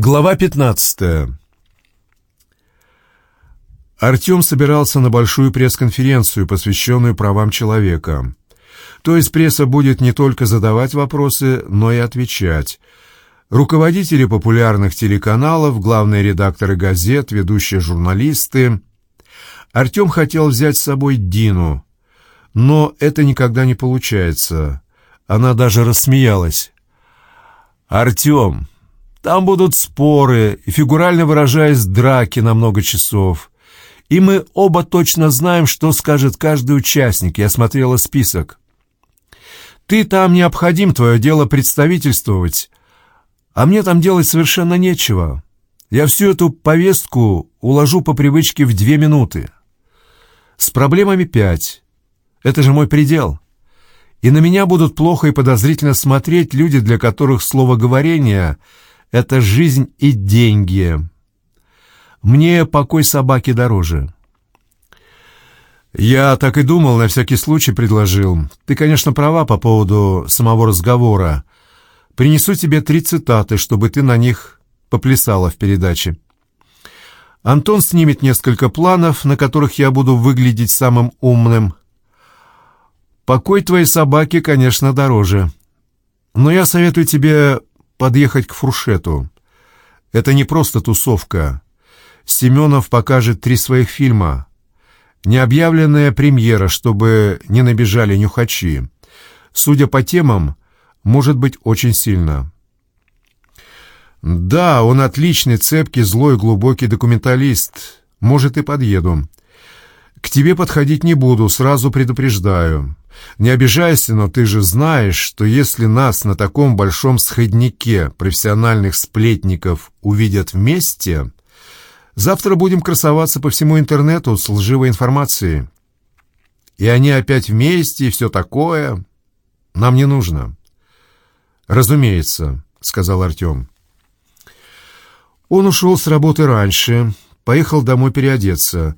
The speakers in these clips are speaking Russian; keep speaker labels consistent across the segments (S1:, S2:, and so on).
S1: Глава 15 Артем собирался на большую пресс-конференцию, посвященную правам человека. То есть пресса будет не только задавать вопросы, но и отвечать. Руководители популярных телеканалов, главные редакторы газет, ведущие журналисты. Артем хотел взять с собой Дину, но это никогда не получается. Она даже рассмеялась. «Артем, там будут споры фигурально выражаясь, драки на много часов. И мы оба точно знаем, что скажет каждый участник. Я смотрела список. Ты там необходим, твое дело представительствовать. А мне там делать совершенно нечего. Я всю эту повестку уложу по привычке в две минуты. С проблемами пять. Это же мой предел. И на меня будут плохо и подозрительно смотреть люди, для которых слово говорение — это жизнь и деньги. Мне покой собаки дороже. Я так и думал, на всякий случай предложил. Ты, конечно, права по поводу самого разговора. Принесу тебе три цитаты, чтобы ты на них поплясала в передаче. Антон снимет несколько планов, на которых я буду выглядеть самым умным. Покой твоей собаки, конечно, дороже. Но я советую тебе подъехать к фуршету. Это не просто тусовка. Семенов покажет три своих фильма. Необъявленная премьера, чтобы не набежали нюхачи. Судя по темам, может быть очень сильно. Да, он отличный, цепкий, злой, глубокий документалист. Может, и подъеду. К тебе подходить не буду, сразу предупреждаю. Не обижайся, но ты же знаешь, что если нас на таком большом сходнике профессиональных сплетников увидят вместе, завтра будем красоваться по всему интернету с лживой информацией. И они опять вместе, и все такое. Нам не нужно. «Разумеется», — сказал Артем. Он ушел с работы раньше, поехал домой переодеться.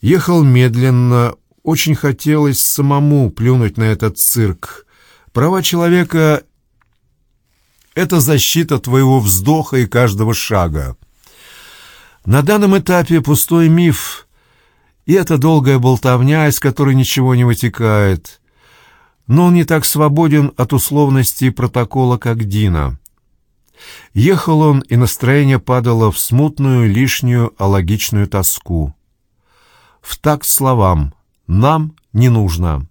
S1: Ехал медленно, очень хотелось самому плюнуть на этот цирк. Права человека — это защита твоего вздоха и каждого шага. На данном этапе пустой миф, и это долгая болтовня, из которой ничего не вытекает. Но он не так свободен от условностей протокола, как Дина. Ехал он, и настроение падало в смутную, лишнюю, алогичную тоску. В такт словам нам не нужно.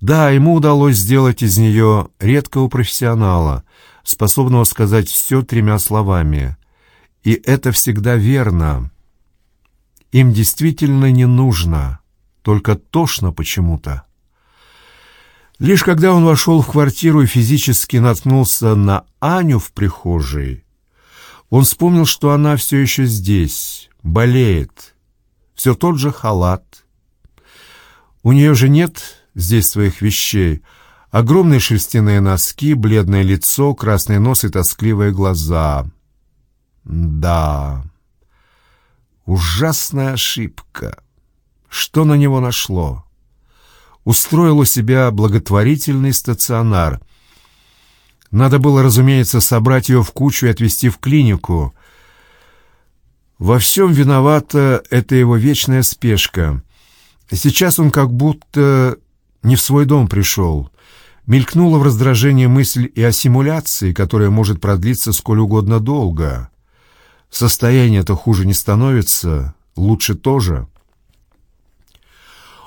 S1: Да, ему удалось сделать из нее редкого профессионала, способного сказать все тремя словами. И это всегда верно. Им действительно не нужно, только тошно почему-то. Лишь когда он вошел в квартиру и физически наткнулся на Аню в прихожей, он вспомнил, что она все еще здесь, болеет. Все тот же халат, у нее же нет здесь своих вещей. Огромные шерстяные носки, бледное лицо, красный нос и тоскливые глаза. Да, ужасная ошибка. Что на него нашло? Устроил у себя благотворительный стационар. Надо было, разумеется, собрать ее в кучу и отвезти в клинику. Во всем виновата эта его вечная спешка — Сейчас он как будто не в свой дом пришел. Мелькнула в раздражении мысль и о симуляции, которая может продлиться сколь угодно долго. Состояние-то хуже не становится, лучше тоже.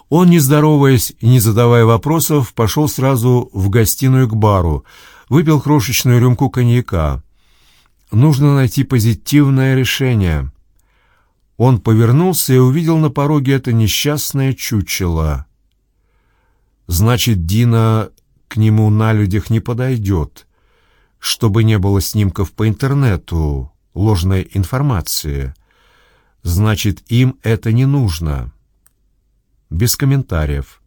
S1: Он, не здороваясь и не задавая вопросов, пошел сразу в гостиную к бару, выпил крошечную рюмку коньяка. Нужно найти позитивное решение. Он повернулся и увидел на пороге это несчастное чучело. Значит, Дина к нему на людях не подойдет, чтобы не было снимков по интернету, ложной информации. Значит, им это не нужно. Без комментариев.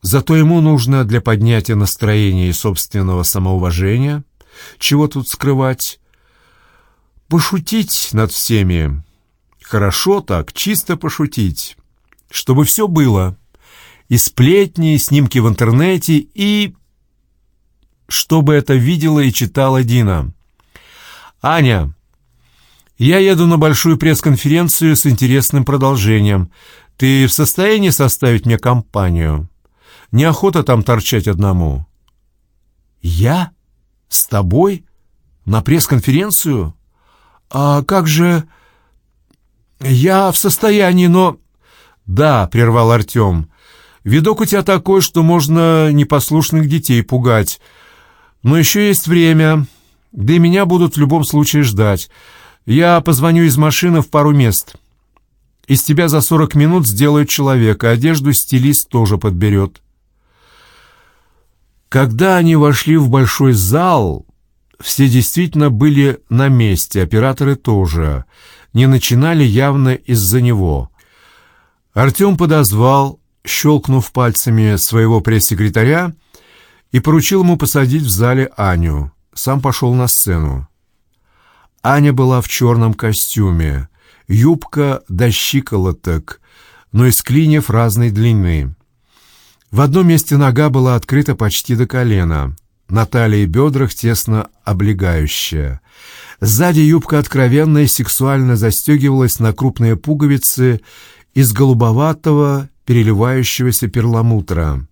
S1: Зато ему нужно для поднятия настроения и собственного самоуважения, чего тут скрывать, пошутить над всеми, Хорошо так, чисто пошутить. Чтобы все было. И сплетни, и снимки в интернете, и... Чтобы это видела и читала Дина. «Аня, Я еду на большую пресс-конференцию с интересным продолжением. Ты в состоянии составить мне компанию? Неохота там торчать одному». «Я? С тобой? На пресс-конференцию? А как же...» «Я в состоянии, но...» «Да», — прервал Артем, — «видок у тебя такой, что можно непослушных детей пугать. Но еще есть время, да и меня будут в любом случае ждать. Я позвоню из машины в пару мест. Из тебя за сорок минут сделают человека, одежду стилист тоже подберет». Когда они вошли в большой зал, все действительно были на месте, операторы тоже. Не начинали явно из-за него. Артем подозвал, щелкнув пальцами своего пресс-секретаря, и поручил ему посадить в зале Аню. Сам пошел на сцену. Аня была в черном костюме, юбка до щиколоток, но из клиньев разной длины. В одном месте нога была открыта почти до колена, на талии и бедрах тесно облегающая. Сзади юбка откровенно и сексуально застегивалась на крупные пуговицы из голубоватого переливающегося перламутра.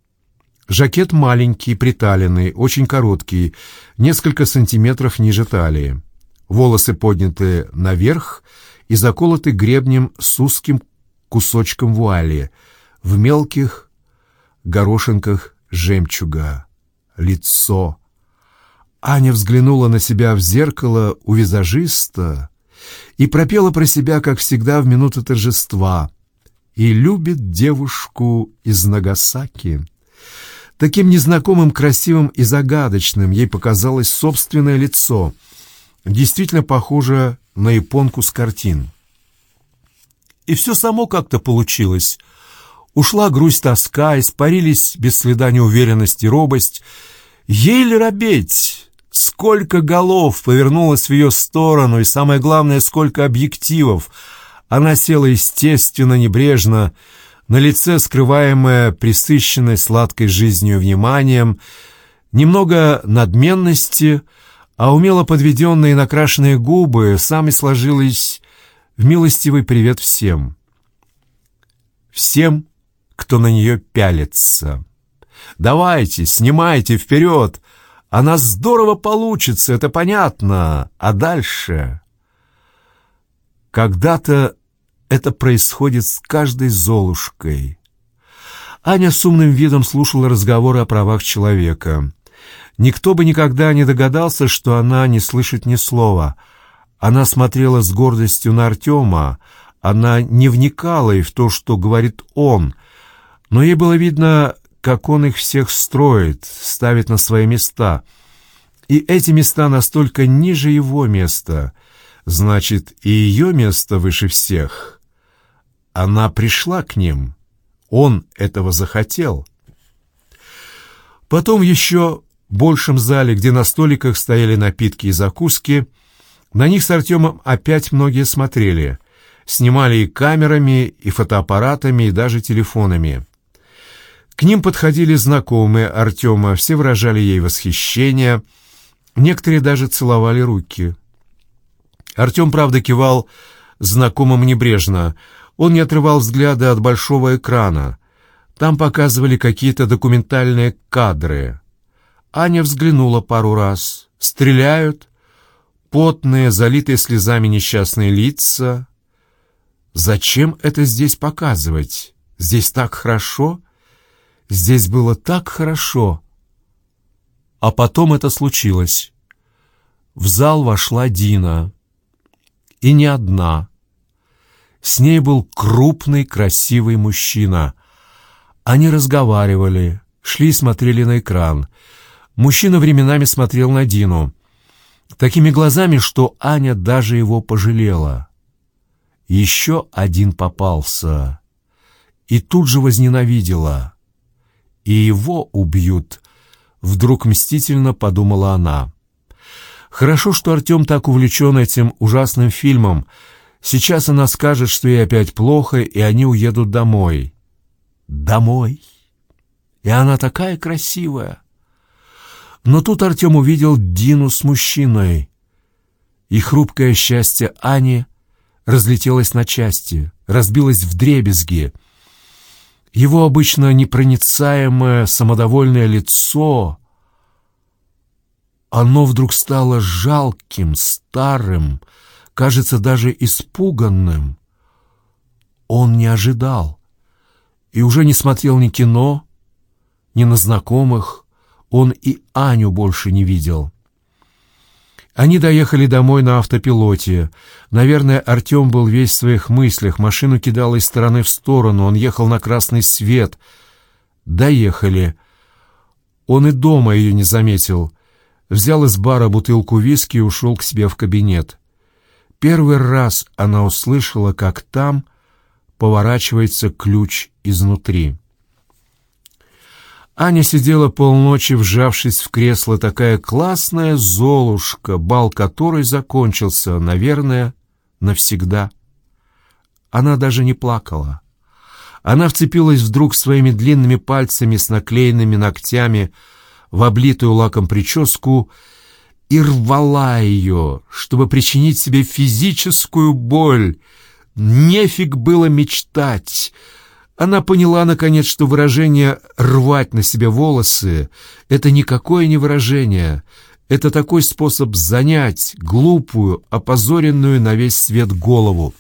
S1: Жакет маленький, приталенный, очень короткий, несколько сантиметров ниже талии. Волосы подняты наверх и заколоты гребнем с узким кусочком вуали в мелких горошинках жемчуга. Лицо. Аня взглянула на себя в зеркало у визажиста и пропела про себя, как всегда, в минуту торжества. И любит девушку из Нагасаки. Таким незнакомым, красивым и загадочным ей показалось собственное лицо, действительно похоже на японку с картин. И все само как-то получилось — Ушла грусть-тоска, испарились без следа неуверенность и робость. Еле робеть! Сколько голов повернулось в ее сторону, и самое главное, сколько объективов. Она села естественно, небрежно, на лице скрываемое присыщенной сладкой жизнью вниманием, немного надменности, а умело подведенные и накрашенные губы сами сложились в милостивый привет всем. Всем, кто на нее пялится. «Давайте, снимайте вперед! Она здорово получится, это понятно. А дальше...» Когда-то это происходит с каждой Золушкой. Аня с умным видом слушала разговоры о правах человека. Никто бы никогда не догадался, что она не слышит ни слова. Она смотрела с гордостью на Артема, она не вникала и в то, что говорит он, но ей было видно, как он их всех строит, ставит на свои места. И эти места настолько ниже его места, значит, и ее место выше всех. Она пришла к ним. Он этого захотел. Потом еще в большем зале, где на столиках стояли напитки и закуски, на них с Артемом опять многие смотрели. Снимали и камерами, и фотоаппаратами, и даже телефонами. К ним подходили знакомые Артема, все выражали ей восхищение, некоторые даже целовали руки. Артем, правда, кивал знакомым небрежно. Он не отрывал взгляда от большого экрана. Там показывали какие-то документальные кадры. Аня взглянула пару раз. Стреляют. Потные, залитые слезами несчастные лица. Зачем это здесь показывать? Здесь так хорошо. Здесь было так хорошо. А потом это случилось. В зал вошла Дина. И не одна. С ней был крупный, красивый мужчина. Они разговаривали, шли и смотрели на экран. Мужчина временами смотрел на Дину. Такими глазами, что Аня даже его пожалела. Еще один попался. И тут же возненавидела и его убьют», — вдруг мстительно подумала она. «Хорошо, что Артем так увлечен этим ужасным фильмом. Сейчас она скажет, что ей опять плохо, и они уедут домой». «Домой?» И она такая красивая. Но тут Артем увидел Дину с мужчиной. и хрупкое счастье Ани разлетелось на части, разбилось в дребезги. Его обычно непроницаемое самодовольное лицо, оно вдруг стало жалким, старым, кажется, даже испуганным. Он не ожидал и уже не смотрел ни кино, ни на знакомых, он и Аню больше не видел. Они доехали домой на автопилоте. Наверное, Артем был весь в своих мыслях, машину кидал из стороны в сторону, он ехал на красный свет. Доехали. Он и дома ее не заметил. Взял из бара бутылку виски и ушел к себе в кабинет. Первый раз она услышала, как там поворачивается ключ изнутри. Аня сидела полночи, вжавшись в кресло, такая классная золушка, бал которой закончился, наверное, навсегда. Она даже не плакала. Она вцепилась вдруг своими длинными пальцами с наклеенными ногтями в облитую лаком прическу и рвала ее, чтобы причинить себе физическую боль. Нефиг было мечтать — она поняла, наконец, что выражение «рвать на себе волосы» — это никакое не выражение. Это такой способ занять глупую, опозоренную на весь свет голову.